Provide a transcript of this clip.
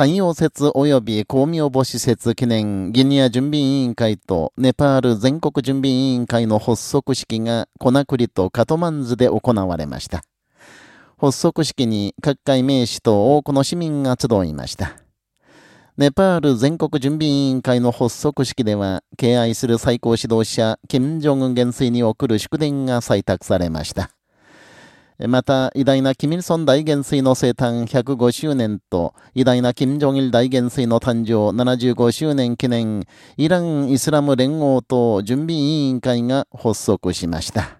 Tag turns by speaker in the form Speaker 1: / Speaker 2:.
Speaker 1: 太陽節及び公明母施設記念ギニア準備委員会とネパール全国準備委員会の発足式がコナクリとカトマンズで行われました。発足式に各界名士と多くの市民が集いました。ネパール全国準備委員会の発足式では、敬愛する最高指導者、金正恩元帥に送る祝電が採択されました。また、偉大なキミルソン大元帥の生誕105周年と、偉大なキム・ジョンイル大元帥の誕生75周年記念、イラン・イスラム連合と準備委員会が発足しました。